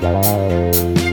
Bye.